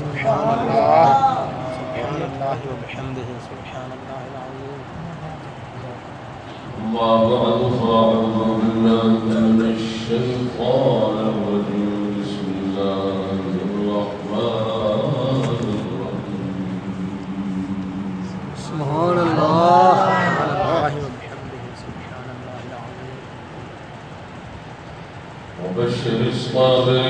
سبحان الله سبحان الله وبحمده سبحان الله العظيم الله أكبر أعوذ بالله من الشيطان الرجيم one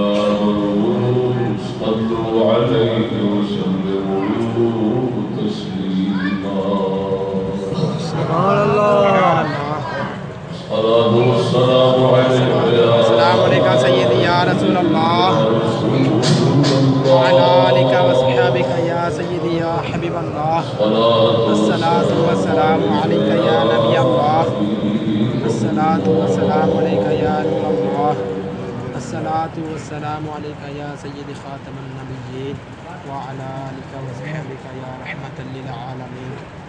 مريم صلوا عليه وسلموا. والسلام عليك يا سيدي خاتم النبيين وعلى آلك وصحبك يا رحمة للعالمين.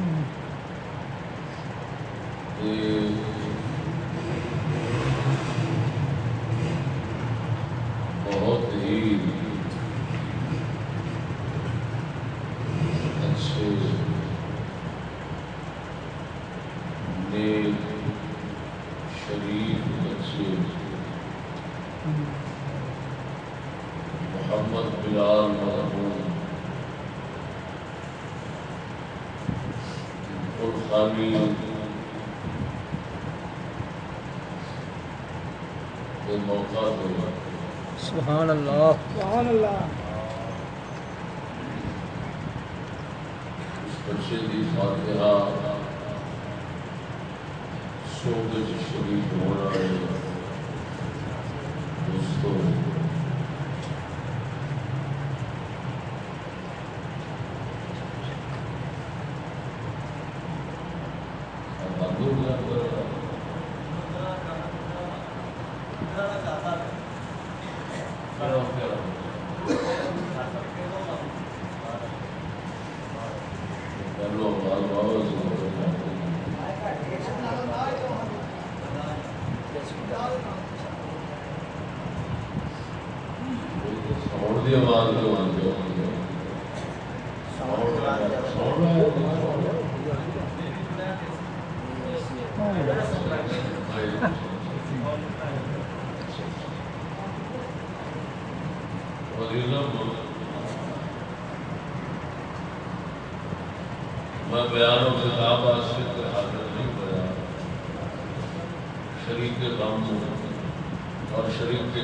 うん、えー。Amen. ساؤنڈ کی آواز جو آتی ہے۔ میں بیان و خطاب واسطے کوئی حاضر نہیں ہوا شریف غم اور شریف کے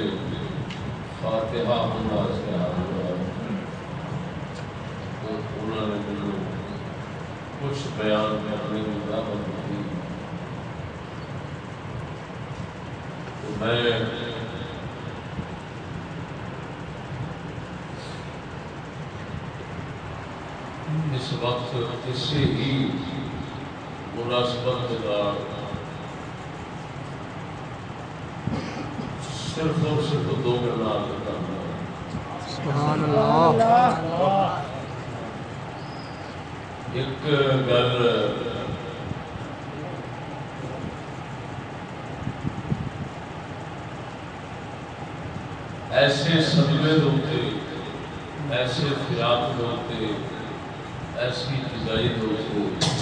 فاتحہ سے انہوں نے مجھے کچھ بیان کرنے کی دعوت دی میں اس وقت کسی ہی مناسبت کے دار صرف اور صرف دو کرنا سبحان اللہ۔ ایک گل ایسے صدمے ہوتے ایسے فراق ہوتے ایسی جدائی ہوتے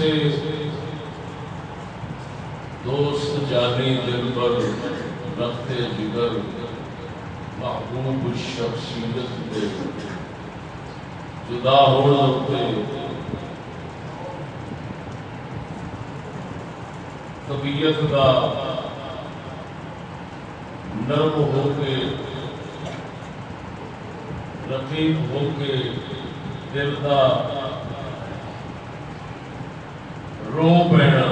کسی دوست جانی دل پر رکھتے جگر، محبوب شخصیت دے۔ جدا ہوتے طبیعت کا نرم ہو کے، رقیب ہو کے، دل کا رو پینا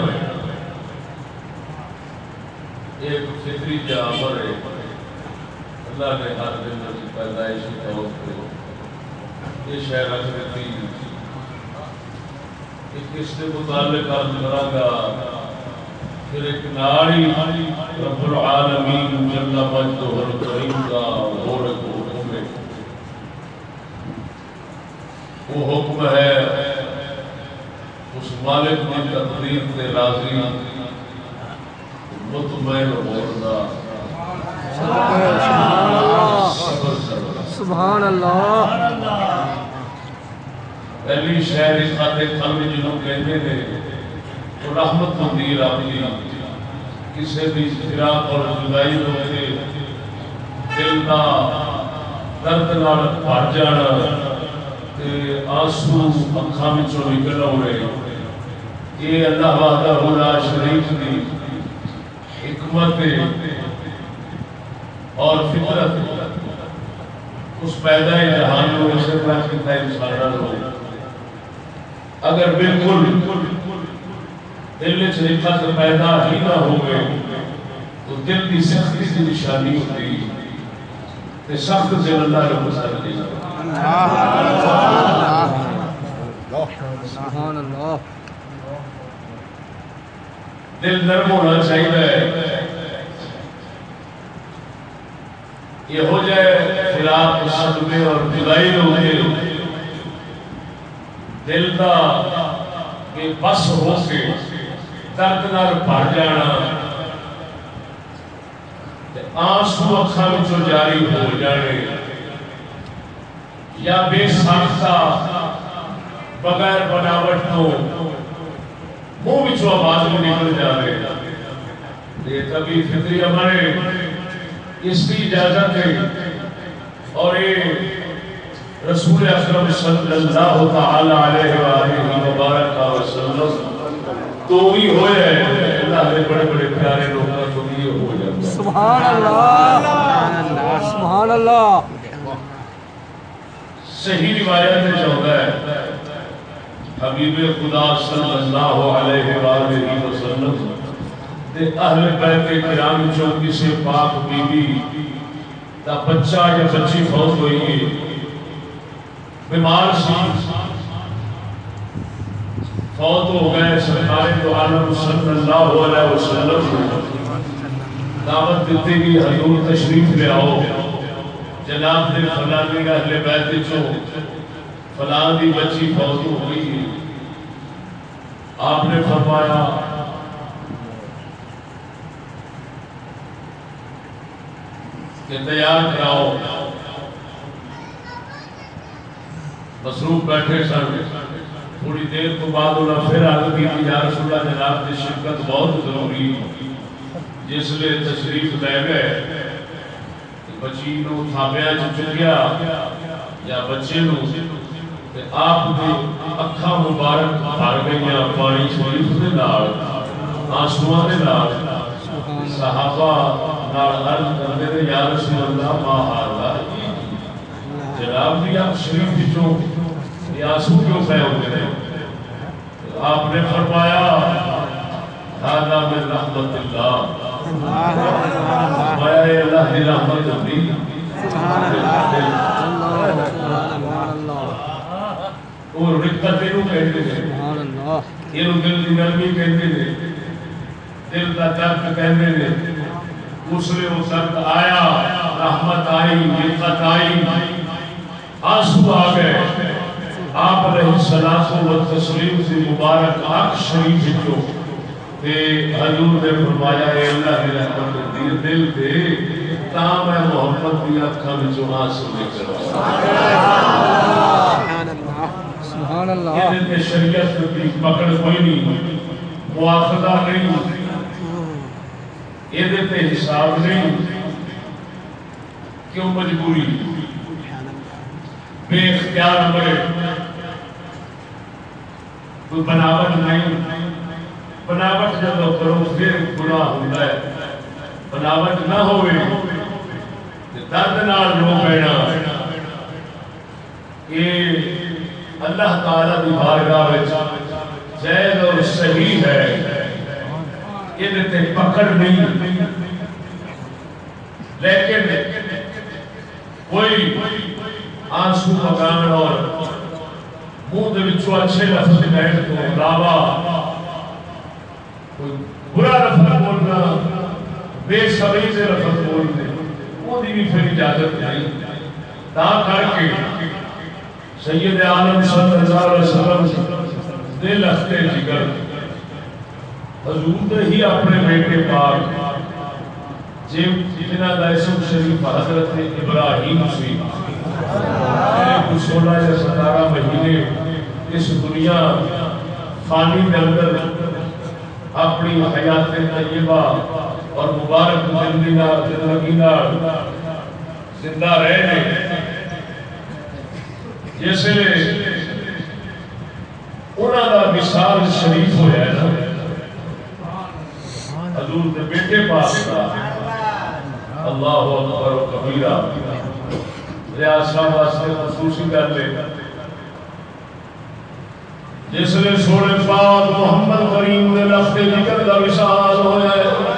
ایک فطری جامر ہے اللہ نے ہر دن کی پیدائشی طور پہ یہ شہر رکھ دیتی کہ کس کے متعلق عرض کرا گا پھر ایک ناری رب العالمین جل مجدہ الکریم کا اور ایک حکم ہے وہ حکم ہے اس مالک کی تقدیر سے راضی مطمئن ہونا صبر کرنا سبحان اللہ پہلی شہر سارے قلب جنہوں کہتے ہیں تو رحمت ہوتی رب کی کسی بھی فراق اور جدائی ہوتے دل کا درد نال بھر جانا تے آنسو اکھاں وچوں نکل آوے یہ اللہ وحدہ لا شریف دی حکمت اور فطرت اس پیدا جہان کو اسے طرح کیتا انسان ہو اگر بالکل دل چ حکمت پیدا ہی نہ ہو گئے تو دل کی سختی کی نشانی ہوتی تے سخت دل اللہ رب سبحان اللہ دل نرم ہونا چاہیے۔ یہ ہو جائے فراق صدمے اور جدائی ہوتے دل کا بے بس ہو کے درد نال بھر جانا آنسو اکھا وچوں جاری ہو جانے یا بے ساختہ بغیر بناوٹ تو منہ وچوں آواز بھی نکل جاوے یہ کبھی فطری ہمارے اس کی اجازت ہے اور یہ رسول اکرم صلی اللہ تعالی علیہ وآلہ وبارک وسلم تو ہی ہوئے ہیں۔ اللہ کے بڑے بڑے پیارے لوگ کا تو یہ ہو جاتا ہے۔ سبحان اللہ سبحان اللہ۔ صحیح روایت میں چاہتا ہے حبیب خدا صلی اللہ علیہ وآلہ وسلم تے اہل بیت کرام چوں کسی پاک بی بی دا بچہ یا بچی فوت ہوئی بیمار سی۔ فوت ہو گئے سرکار دو عالم صلی اللہ علیہ وسلم۔ دعوت دیتے گی حضور تشریف لے آؤ۔ جناب نے دے فلانی اہل بیت چوں فلان دی بچی فوت ہو گئی آپ نے فرمایا، کہ تیار کراؤ۔ مصروف بیٹھے سن۔ تھوڑی دیر تو بعد انہیں پھر آگے کی یا رسول اللہ جناب کی شرکت بہت ضروری جس لیے تشریف لے گئے بچی نو تھاپیا چکیا یا بچے نو تے آپ دے اکھا مبارک بھر گئیاں پانی شریف دے نال آنسواں دے نال۔ صحابہ نال عرض تھے یا رسول اللہ ما حالا جناب بھی آپ شریف وچوں یہ آنسو کیوں پے ہوتے ہیں آپ نے فرمایا هذا من رحمت اللہ فرمایا اللہ کی رحمت دی اور رقت اینو کہتے ہیں یہ دل کی نرمی کہتے ہیں دل کا درد کہتے ہیں اس لیے وہ درد آیا، رحمت آئی، رقت آئی۔ آنسو آ گئے۔ آپ علیہ السلام و تسلیم سے مبارک آنکھ شریف جو تے حضور نے فرمایا اے اللہ کی رحمت دی دل دے تا میں محمد دی اکھاں وچوں آنسو نکل سبحان اللہ۔ یہ تے شریعت کی پکڑ کوئی نہیں مواخذہ نہیں۔ یہ تے حساب نہیں کیوں مجبوری؟ بے اختیار مرے کوئی بناوٹ نہیں، بناوٹ جب کرو پھر گناہ ہوتا ہے۔ بناوٹ نہ ہوئے درد نال رو بینا یہ اللہ تعالی دی بارگاہ وچ جائز اور صحیح ہے۔ یہ تے پکڑ نہیں۔ لیکن کوئی آنسو مکان اور منہ دے اچھے لفظ کہنے تو علاوہ کوئی برا لفظ بولنا بے صبری سے لفظ بولنے وہ بھی پھر اجازت نہیں. تا کر کے سید عالم صلی اللہ علیہ وسلم دل اختے جگر، حضور دے ہی اپنے بیٹے پاک جب جنہ دا اسم شریف حضرت ابراہیم سی۔ کچھ سولہ یا ستارہ مہینے اس دنیا فانی کے اندر اپنی حیات طیبہ اور مبارک زندگی زندگی زندہ رہے جیسے انہوں کا مثال شریف ہوا ہے نا۔ حضور کے بیٹے پاس کا اللہ اکبر و کبیرہ۔ ریاست واسطے خصوصی کر لے جس نے سونے پاک محمد کریم کے لفظ نکل کا مثال ہوا ہے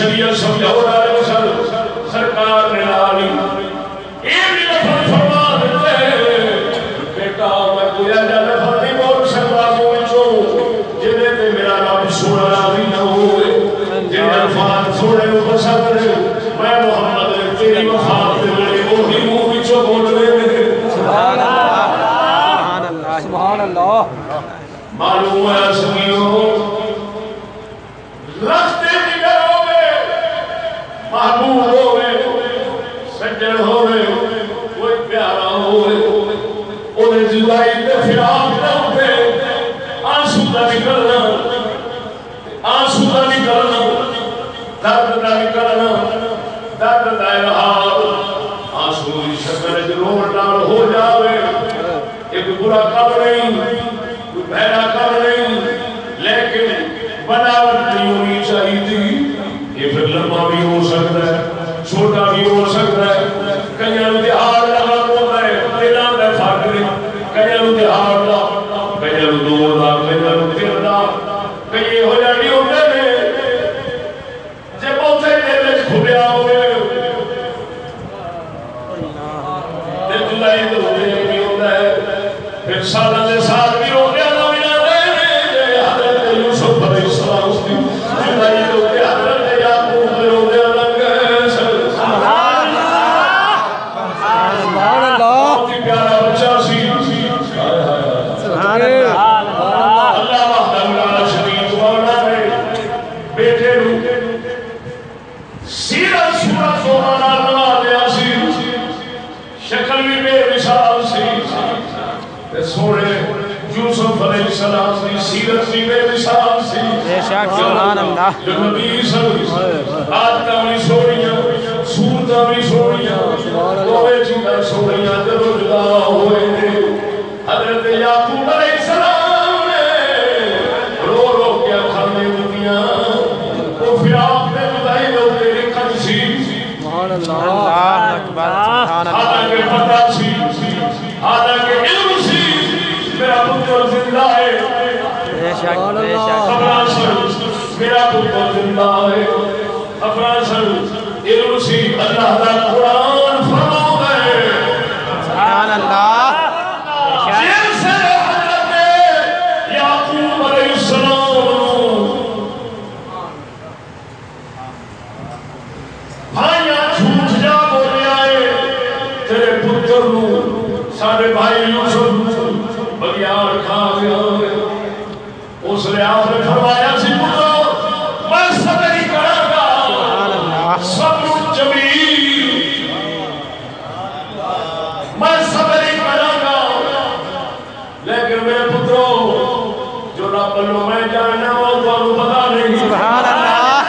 شریعت سمجھاؤ رہا دے بھائی یوسف بگیار کھا گیا۔ اس نے آپ نے فرمایا سی پتر میں صبر ہی کروں گا۔ صبر جمیل۔ میں صبر ہی کروں گا۔ لیکن میرے پترو جو رب لو میں جاننا وہ تمہیں پتہ نہیں۔ سبحان اللہ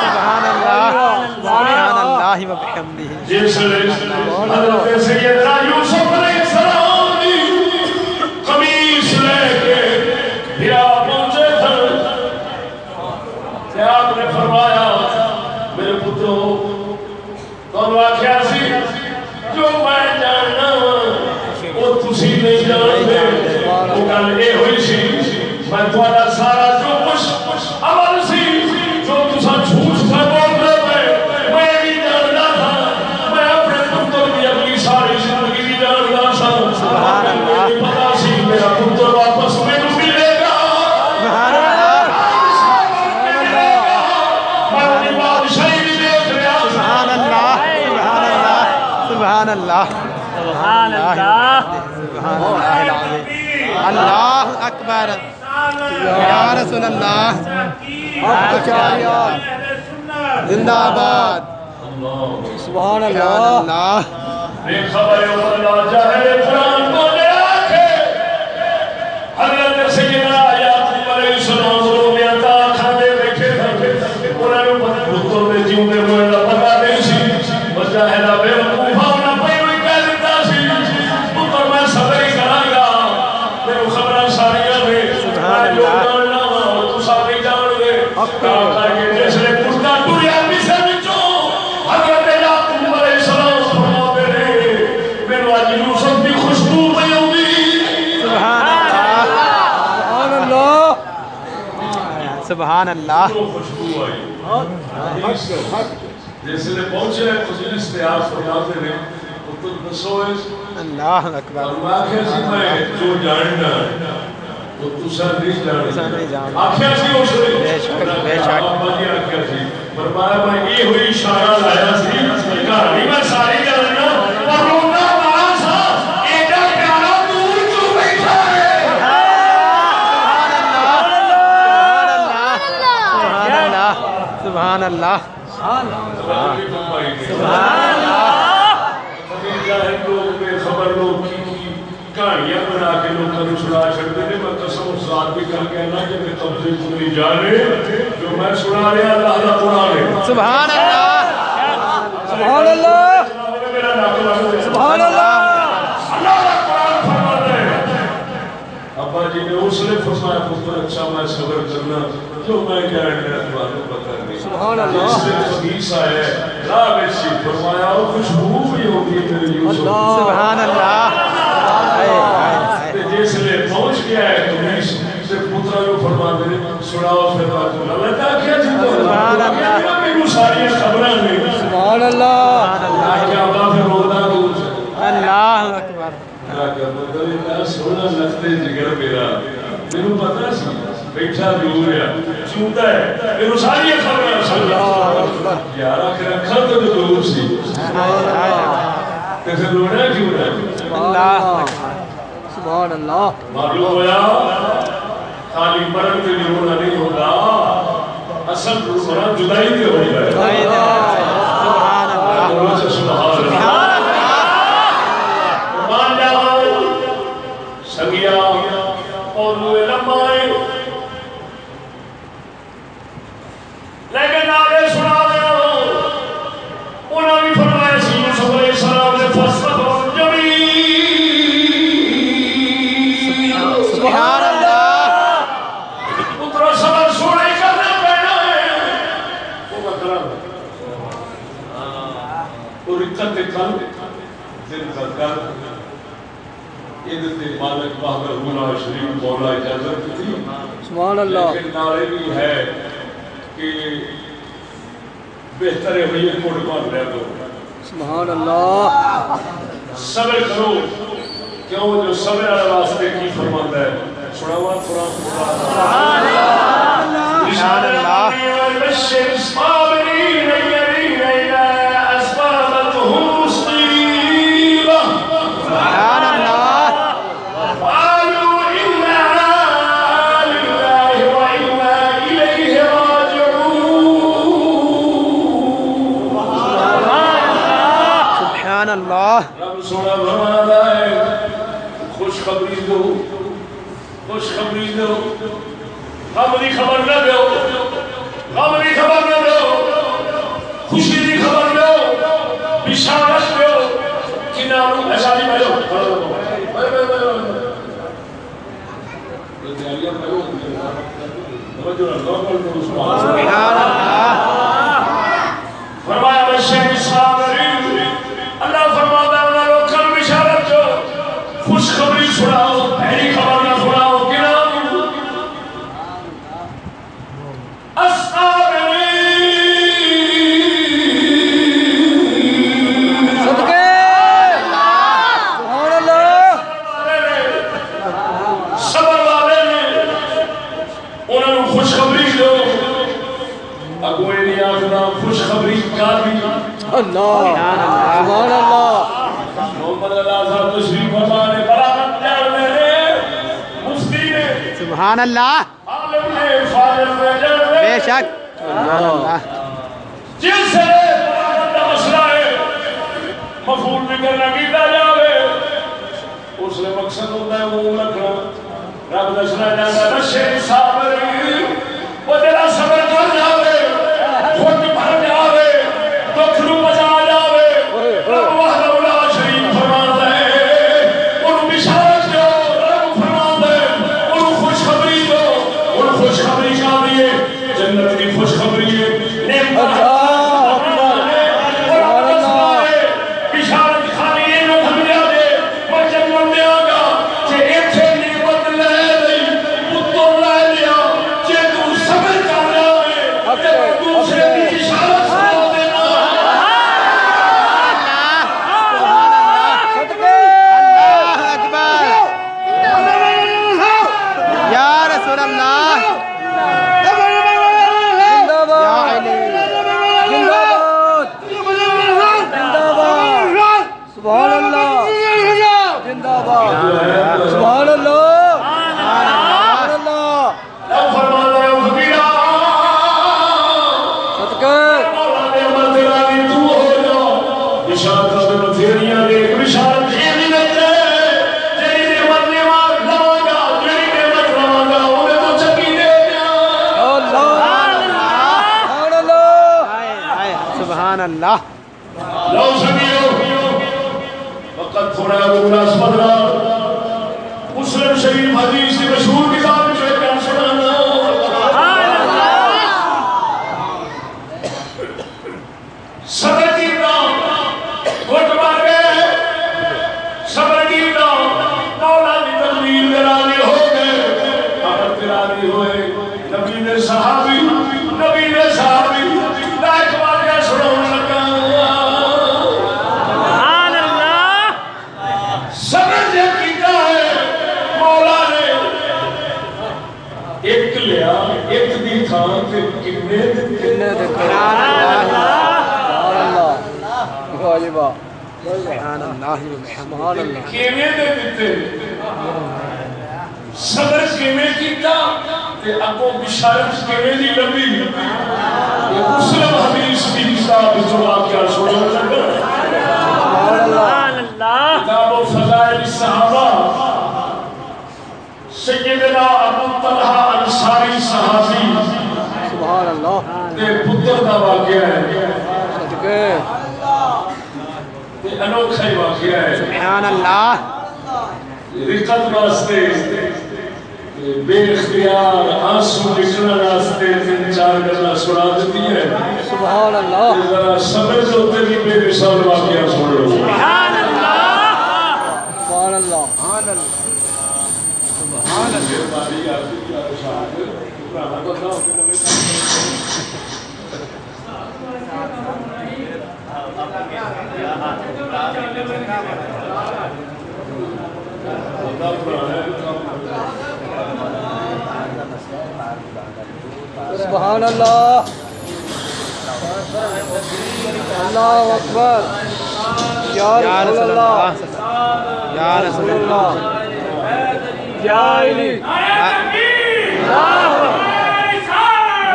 سبحان اللہ سبحان اللہ۔ و بحمدہ جس نے رسول اللہ زندہ آباد سبحان اللہ حضرت سیدنا یعقوب علیہ السلام آخیا سی اس نے بے شک، بے شک۔ آپ آخیا سی فرمایا میں یہ ہوئی اشارہ لایا سی گھر نہیں میں ساری جاننا سبحان اللہ خبر لوگ کہانیاں بنا کے لوگوں کو سنا چڑھتے ہیں میں قسم ذات بھی کر کہنا کہ میں تفصیل پوری جانے جو میں سنا رہا اللہ کا قرآن ہے۔ سبحان اللہ سبحان اللہ سبحان اللہ ابا جی نے اس نے فرمایا پتر اچھا میں صبر کرنا۔ جو میں کہہ ہوں تمہیں پتہ نہیں۔ سبحان اللہ۔ اس نے حدیث آیا ہے۔ راہ میں سی فرمایا اور خوشبو بھی ہوگی میرے یوسف سبحان اللہ۔ جس نے پہنچ گیا ہے حدیث سے پترا کو فرما دے سناؤ پھر بات۔ اللہ کا کیا جی تو سبحان اللہ۔ میرے ساری خبراں نے سبحان اللہ۔ سبحان اللہ۔ کیا بات ہے رونا دور اللہ اکبر۔ سونا لگتے جگر میرا۔ میرے پتا سی۔ بیٹھا دور ہے چونتا ہے۔ میرے ساری خبر سن یار آخر رکھا تو دور سی۔ ہائے، ہائے۔ تے پھر رونا کیوں ہے اللہ سبحان اللہ۔ معلوم ہوا؟ خالی مرن کے لیے رونا نہیں ہوتا۔ اصل رونا جدائی کے ہوتا ہے۔ سبحان اللہ۔ سبحان اللہ۔ مان جاؤ سنگیا اور لمائے دن کا کل یہ مالک بہادر مولا شریف مولا اجازت تھی سبحان اللہ۔ لیکن نعرے بھی ہے کہ بہتر ہے ہوئی کوڑ مان لیا دو سبحان اللہ۔ صبر کرو۔ کیوں؟ جو صبر والے واسطے کی فرماتا ہے۔ سناوا قرآن سبحان اللہ۔ بشر الصابرين خوشخبری دو۔ غم دی خبر نہ دو۔ غم دی خبر نہ دو۔ خوشی دی خبر دو۔ بشارت دو۔ کہ نام ایسا نہیں بھائیو سبحان اللہ۔ آخنا خوشخبری کا بھی اللہ سبحان اللہ۔ محمد اللہ صاحب تشریف فرما نے بلاغت جاننے نے مفتی نے سبحان اللہ۔ عالم نے فاضل نے بے شک۔ سبحان اللہ۔ جس سے بلاغت کا مسئلہ ہے مفہول بھی کرنا کیتا جاوے۔ اس نے مقصد ہوتا ہے وہ رکھنا۔ رب دسنا جاتا ہے بشر مولانا ابو مناسبت مسلم شریف حدیث کی مشہور کتاب سبحان اللہ. پتر دا واقعہ ہے. سبحان اللہ رقت واسطے بے اختیار آنسو نکلنا راستے تین چار گلا سنا دیتی ہے۔ سبحان اللہ ذرا صبر جو تیری بے مثال واقعہ سن لو۔ سبحان اللہ سبحان اللہ سبحان اللہ سبحان اللہ سبحان اللہ سبحان اللہ اللہ۔ اکبر یا رسول اللہ۔ یا رسول اللہ۔ یا علی۔ اللہ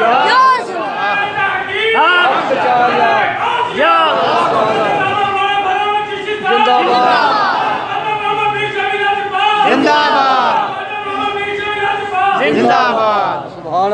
یا رسول اللہ۔ ہاں۔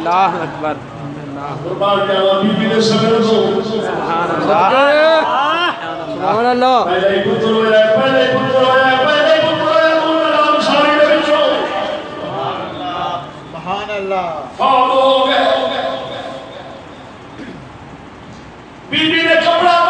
اللہ اکبر۔ سبحان اللہ۔ سبحان اللہ۔ اللہ۔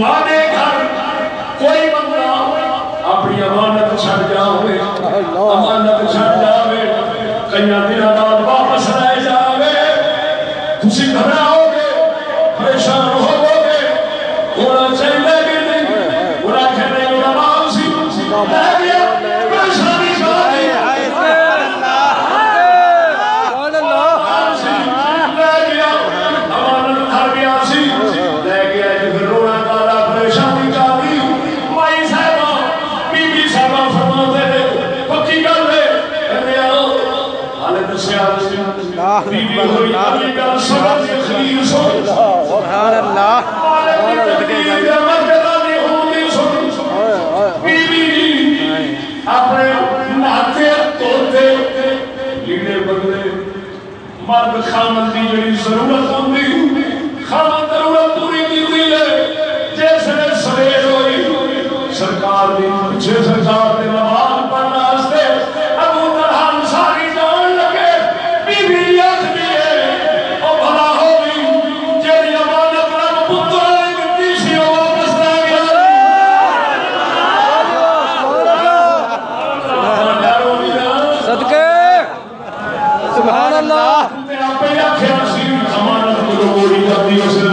What? partidos en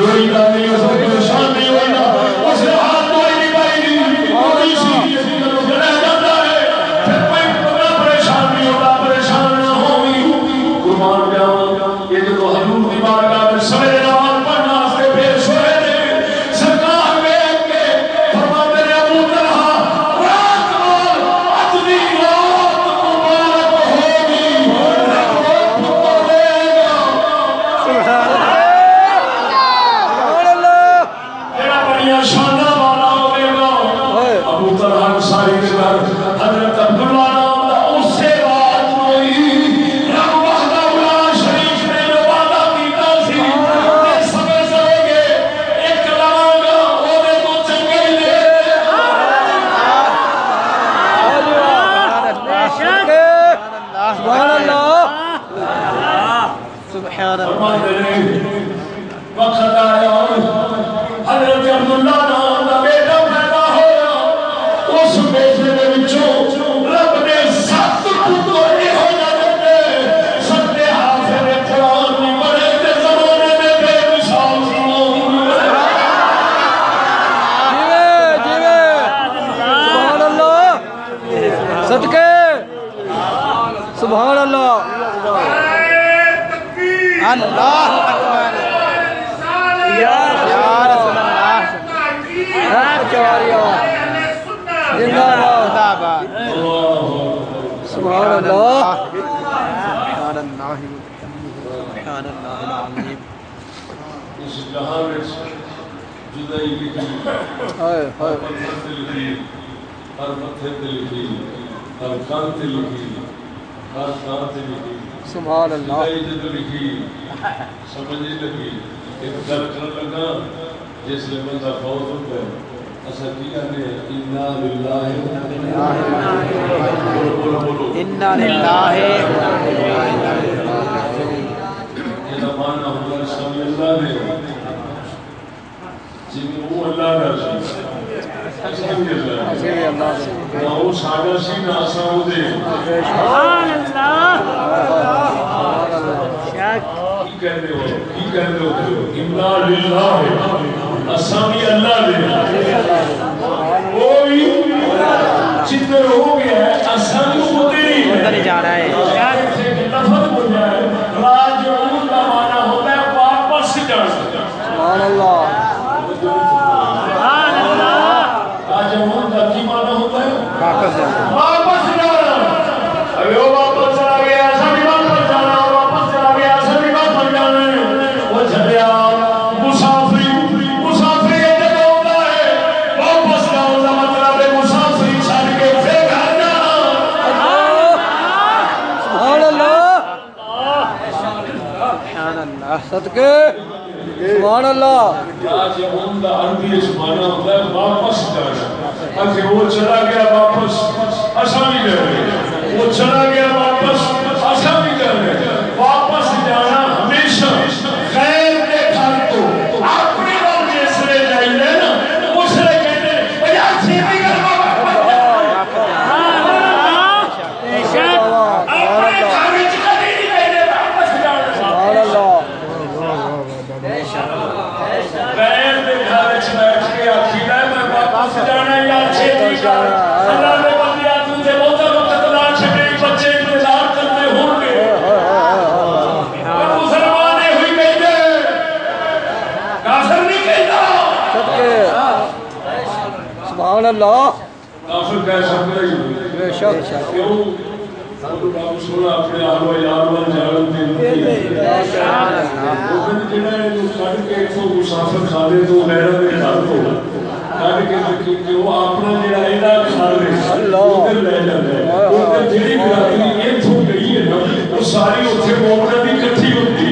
لکھی سمجھ لگی لگا جس لیے بندہ فوت ہو گیا اسا کی کہنے انا للہ انا للہ یہ زمانہ ہوگا سمی اللہ نے جن وہ اللہ کا سی۔ نہ وہ ساڈا سی نہ اساں وہ دے۔ سبحان اللہ۔ شک کی کہندے ہو؟ کی کہندے ہو؟ انا للہ اساں بھی اللہ دے ہو گیا ہے اساں بھی نہیں ہے ہی جا رہا ہے لفظ راجعون کا معنی ہوتا ہے واپس جانا سبحان اللہ صدقے۔ سبحان اللہ آج ہوتا ہے واپس جانا اگر وہ چلا گیا واپس۔ اسا بھی وہ چلا گیا واپس۔ بے رب سونا اپنے آلو یار ون جانن دے وہ کہتے جڑا ہے تو کڈ کے تو مسافر کھانے تو غیر دے گھر تو کڈ کے تو کیونکہ وہ اپنا جڑا ایڈا کھا رہے اللہ۔ لے جاتا ہے ادھر جڑی برادری اتوں گئی ہے نا وہ ساری اتنے مومنا دی کٹھی ہوتی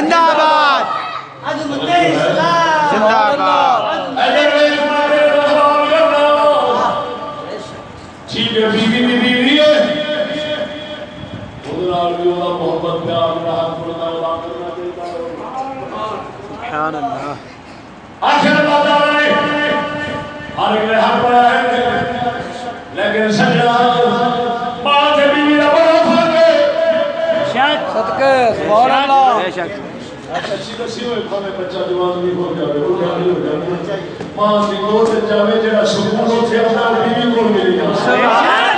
زندہ آباد۔ زندہ آباد۔ ٹھیک ہے بیوی بھی اچھی دسی ہوئے بھاوے بچہ جوان بھی ہو جاوے وہ جانی ہو جاوے ماں دی گود جاوے جڑا سکون اوتھے اپنا بیوی کول ملے گا سبحان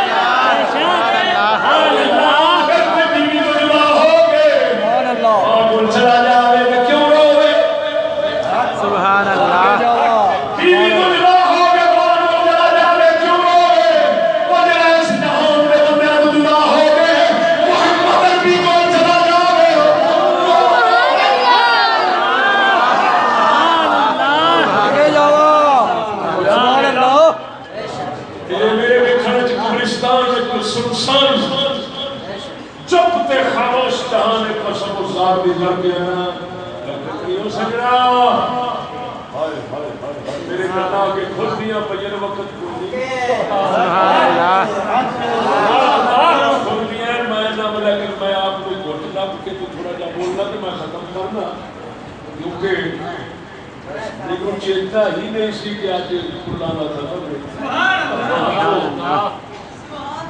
ہونا کیونکہ لیکن چیتا ہی نہیں سی کہ آج کھلانا تھا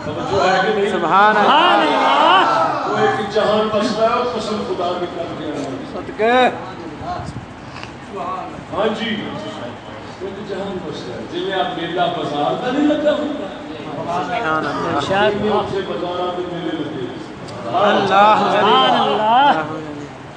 توجہ ہے کہ نہیں سبحان اللہ وہ ایک جہان بستا ہے اور قسم خدا کی کر دیا صدقے ہاں جی ایک جہان بستا ہے جی میں آپ میلہ بازار کا نہیں لگا ہوتا سبحان اللہ بازار میں میلے لگے اللہ سبحان اللہ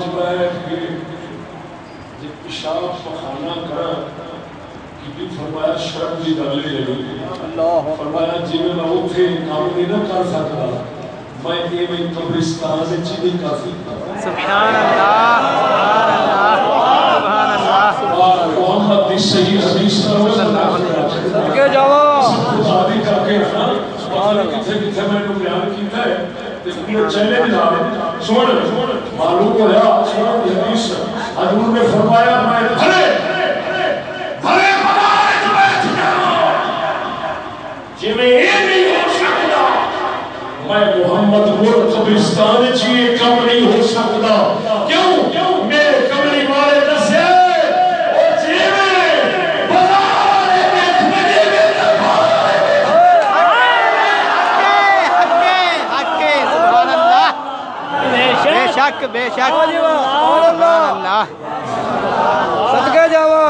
بازار چ بیٹھ کے جی پیشاب پخانا کرا کہ فرمایا شرم کی گل اللہ۔ فرمایا جی میں اتنے کام نہیں نہ کر سکتا۔ میں ایویں قبرستان چ نہیں کر سکتا۔ سبحان اللہ سبحان اللہ سبحان اللہ محمد دی صحیح حدیث کا صدقے جاوا خدای کر کے نا سبحان کتھے کتھے میں نے بیان کیتا چلے سن معلوم سن حدیث حضور نے فرمایا میں بھلے بھلے خدا بیٹھ نہیں ہو میں محمد کو قبرستان چ یہ کم نہیں ہو سکتا۔ شک بے شک. سبحان اللہ صدقے جاوا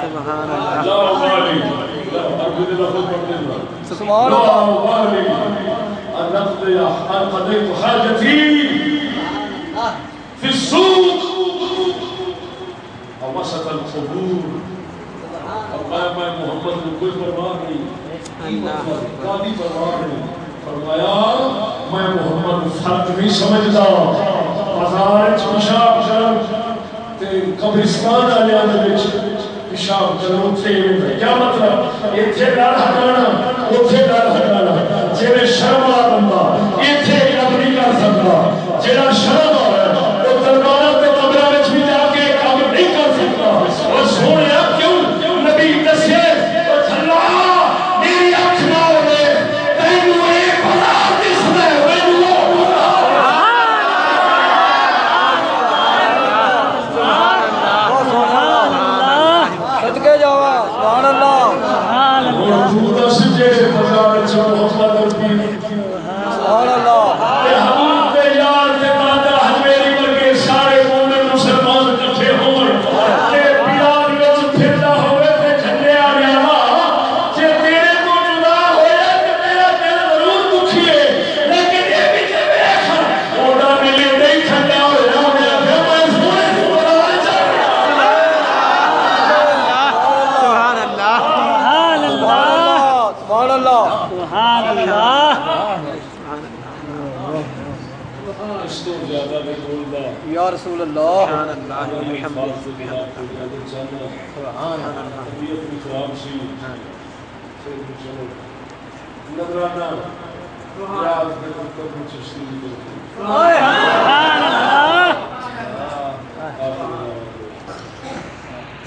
سبحان اللہ سبحان لا اللہ. في السوق وسط القبور فرمایا میں محمد کو کوئی پرواہ نہیں فرمایا میں محمد کو فرق نہیں سمجھتا بازار پیشاب کر قبرستان والے دے پیشاب کرو اتنے کیا مطلب؟ اتنے ڈر ہٹانا اتنے ڈر ہٹانا۔ جی شرم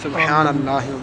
سبحان اللہ.